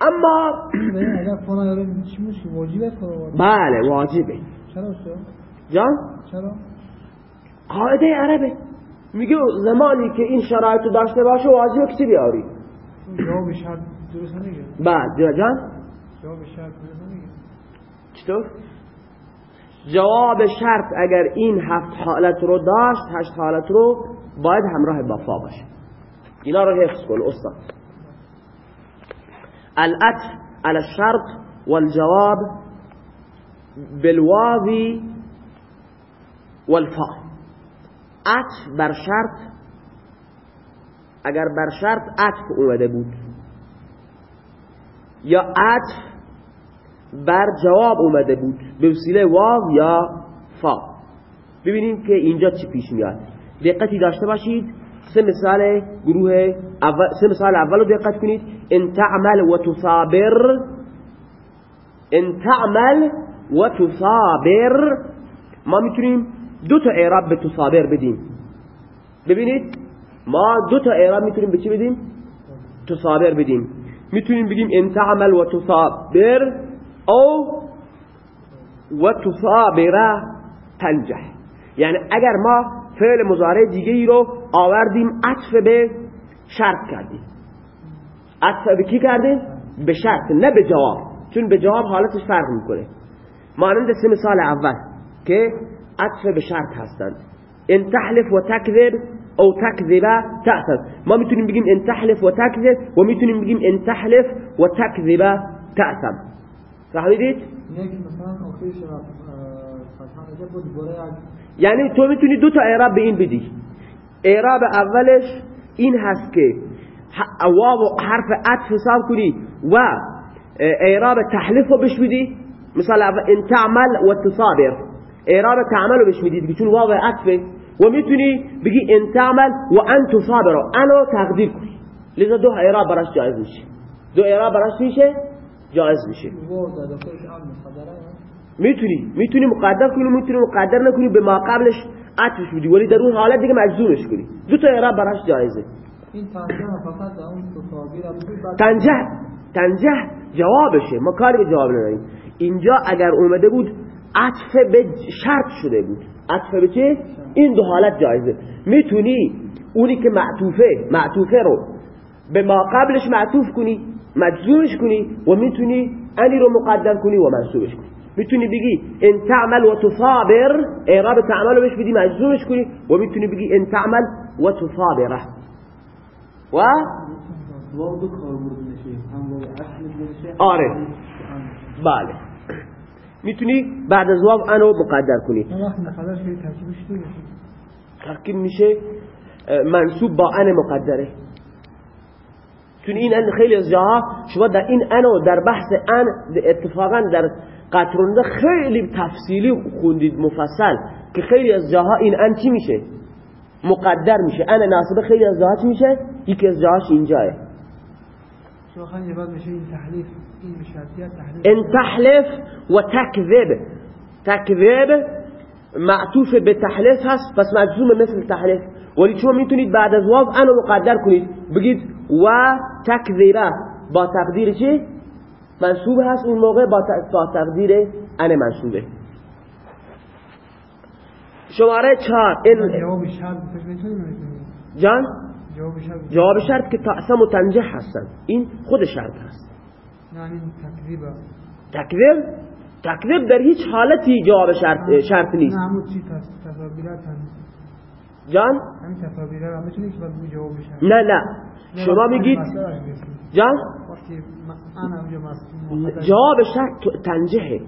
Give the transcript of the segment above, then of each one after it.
اما بله واجبه. چرا جان؟ چرا؟ قاعده عربه. میگه زمانی که این شرایط داشته باشه واجبه که بیاری؟ جواب شرط درست نمیگه. بعد جان؟ جواب شرط درست نمیگه. چطور؟ جواب شرط اگر این هفت حالت رو داشت هشت حالت رو باید همراه با فا باشه. اینا رو حفظ کن استاد. الاتف على الشرط والجواب بالواو والفا. ات بر شرط اگر بر شرط عطف اومده بود. یا عطف بر جواب اومده بود. به وسیله واو یا فا. ببینیم که اینجا چی پیش میاد. دقتی داشته باشید. سه مثال گروه اول سه مثال اول رو دقت کنید إن تعمل و تصابر إن تعمل و تصابر ما میتونیم دو تا إعراب به تصابر بدیم ببینید ما دو تا إعراب میتونیم به چی بدیم تصابر بدیم میتونیم بگیم إن تعمل و تصابر أو و تصابر تنجح. یعنی اگر ما فعل مضارع دیگه ای رو آوردیم عطف به شرط کردیم. عطف به کی کردیم؟ به شرط نه به جواب. چون به جواب حالتش فرق می‌کنه. مانند سه مثال اول که عطف به شرط هستند. ان تحلف و تکذب او تکذب تأثر. ما می‌تونیم بگیم ان تحلف و تکذب و می‌تونیم بگیم ان تحلف و تکذب تأثر. فهمیدید؟ یعنی تو می‌تونی دو تا اعراب به این بدی. اعراب اولش این هست که واو حرف عطف حساب کنی و اعراب تحلیف رو بش بدی مثال ان تعمل و تصابر. اعراب تعمل رو بش بدی چون واو عطفه و می‌تونی بگی ان تعمل و ان تصابر. انا تقدیر کنی. لذا دو اعراب براش جایز میشه. دو اعراب براش میشه؟ جایز میشه. می‌تونی می‌تونی مقدر کنی می‌تونی مقدر نکنی به ما قبلش عطفش بدی. ولی در اون حالت دیگه مجزومش کنی. دو تا اعراب براش جایزه. این فقط تنجه تنجه جوابشه. ما کاری به جواب نداریم. اینجا اگر اومده بود عطف به شرط شده بود. عطف به چه؟ این دو حالت جایزه. می‌تونی اونی که معطوفه معطوفه رو به ما قبلش معطوف کنی مجزومش کنی و می‌تونی انی رو مقدر کنی و منصوبش کنی. میتونی بگی ان تعمل و تصابر اعراب تعمل بهش بدی مجزومش کنی. و میتونی بگی ان تعمل و تصابره و؟ آره. بله. میتونی بعد از واو انو مقدر کنی. ترکیب میشه منصوب با ان مقدره. چون این ان خیلی از جاها شما در این انو در بحث ان اتفاقا در قطرونده خیلی تفصیلی خوندید مفصل که خیلی از جاها این ان چی میشه؟ مقدر میشه. ان ناسبه خیلی از جاها چی میشه؟ یکی از جاهاش اینجاه ان تحلف و تکذب تکذب معطوف به تحلف هست پس مجزوم مثل تحلف ولی شما می‌تونید بعد از واو انو مقدر کنید. بگید و تکذیره با تقدیر چی؟ منصوب هست اون موقع با, با تقدیر ان منصوبه. شماره چهار. جواب شرط جان؟ جواب شرط که تأسم و تنجح هستن. این خود شرط هست. یعنی تکذیب تکذیب؟ تکذیب در هیچ حالتی جواب شرط شرط نیست. جان؟ نه نه. شما میگید جان؟ انا جواب شرط تنجحه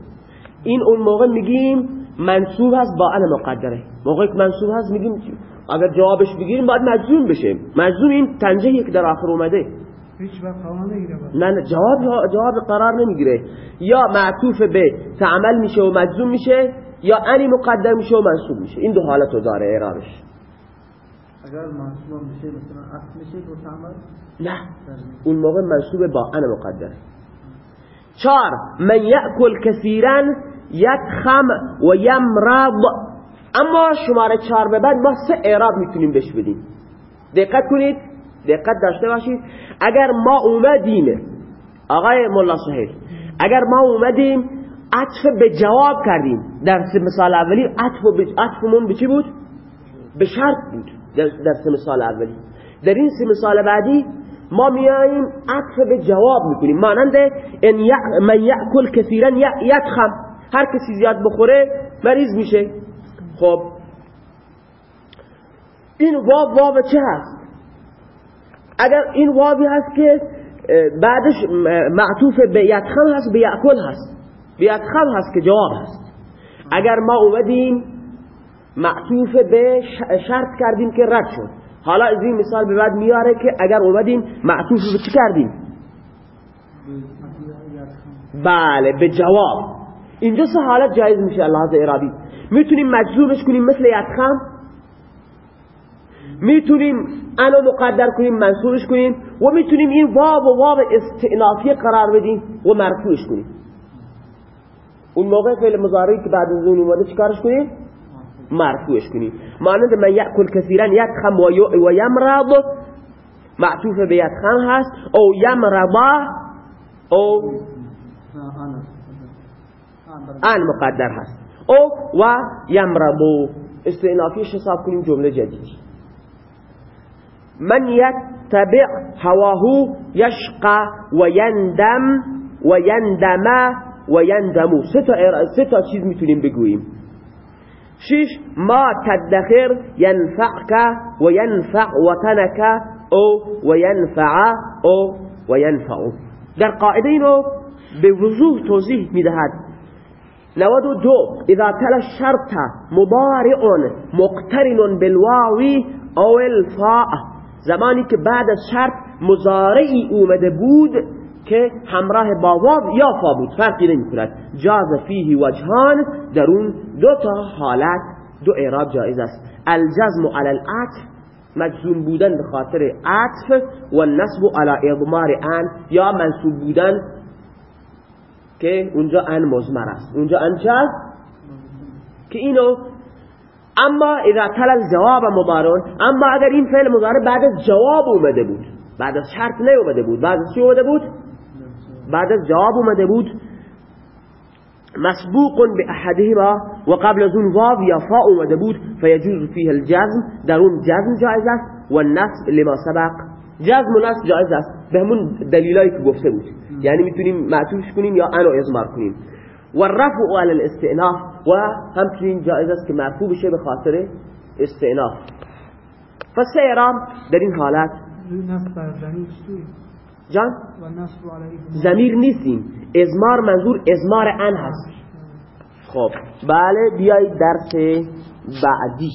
این اون موقع میگیم منصوب هست با ان مقدره. موقعی که منصوب هست میگیم اگر جوابش بگیریم باید مجزوم بشه مجزوم این تنجحی که در آخر اومده. هیچ نه نه جواب جواب قرار نمی‌گیره. یا معطوف به تعمل میشه و مجزوم میشه یا انی مقدر میشه و منصوب میشه. این دو حالت رو داره اعرابش. اگر منصوب میشه مثلا اصل میشه نه. اون موقع منصوب با ان مقدره چار من یأکل کثیرا یتخم و یمرض. اما شماره چهار به بعد ما سه اعراب می‌تونیم بهش بدیم. دقت کنید. دقت داشته باشید. اگر ما اومدیم آقای مولا سهیل اگر ما اومدیم عطف به جواب کردیم. در مثال اولی عطف به عطفمون به چی بود؟ به شرط بود. در, سه مثال اولی در این سه مثال بعدی ما میاییم عطف به جواب می‌کنیم. مانند ان من یاکل کثیرا یتخم. هر کسی زیاد بخوره مریض میشه. خب. این واب واب چه هست؟ اگر این وابی هست که بعدش معطوف به یتخم هست به یأکل هست. به یتخم هست که جواب هست. اگر ما اومدیم معطوف به شرط کردیم که رد شد. حالا از این مثال به بعد میاره که اگر اومدیم معطوف به چی کردیم بله به جواب. اینجا سه حالت جایز میشه لحاظ ارادی می‌تونیم مجزومش کنیم مثل یتخم می‌تونیم انا مقدر کنیم منصورش کنیم و می‌تونیم این واب و واب استعنافی قرار بدیم و مرفوعش کنیم. اون موقع فعل مضارعی که بعد از اون اومده چیکارش کنیم؟ مرفوعش کنیم مانند من یأکل کثیرا یتخم و یمرض. معطوف به یتخم هست. او یمرضا او ان مقدر هست. او و یمرضو استعنافیش حساب کنیم جمله جدیدی من يتبع هواه يشقى ويندم ويندم ويندم سه تا چیز می‌تونیم بگوییم. شش ما تدخر ينفعك وينفع وطنك أو وينفع أو وينفع. در قاعدة اینو به وضوح توضیح میدهد نود و دو إذا تلا الشرط مضارع مقترن بالواو أو الفاء. زمانی که بعد از شرط مزارعی اومده بود که همراه با واو یا فا بود فرقی نمی کند جاز فیه وجهان در اون دو تا حالت دو اعراب جایز است. الجزم على العطف مجزوم بودن به خاطر عطف و النصب على اضمار ان یا منصوب بودن که اونجا ان مزمر است. اونجا ان چه که اینو اما اذا تل الجواب مضارع اما اگر این فعل مضارع بعد از جواب اومده بود بعد از شرط نیومده بود بعد از چی اومده بود؟ بعد از جواب اومده بود مسبوق به احدهما و قبل از اون واو یا فا اومده بود فیجوز فیه الجزم در اون جزم جایز است و النصب لما سبق. جزم و نصب جایز است به همون دلیلایی که گفته بود. یعنی می‌تونیم معطوفش کنیم یا انو ازمار کنیم. و رفع على الاستئناف و همچنین جایز است که مرفوع بشه به خاطر استئناف. پس اعرام در این حالت جان؟ زمیر نیستیم. ازمار منظور ازمار ان هست. خب بله بیایید درس بعدی.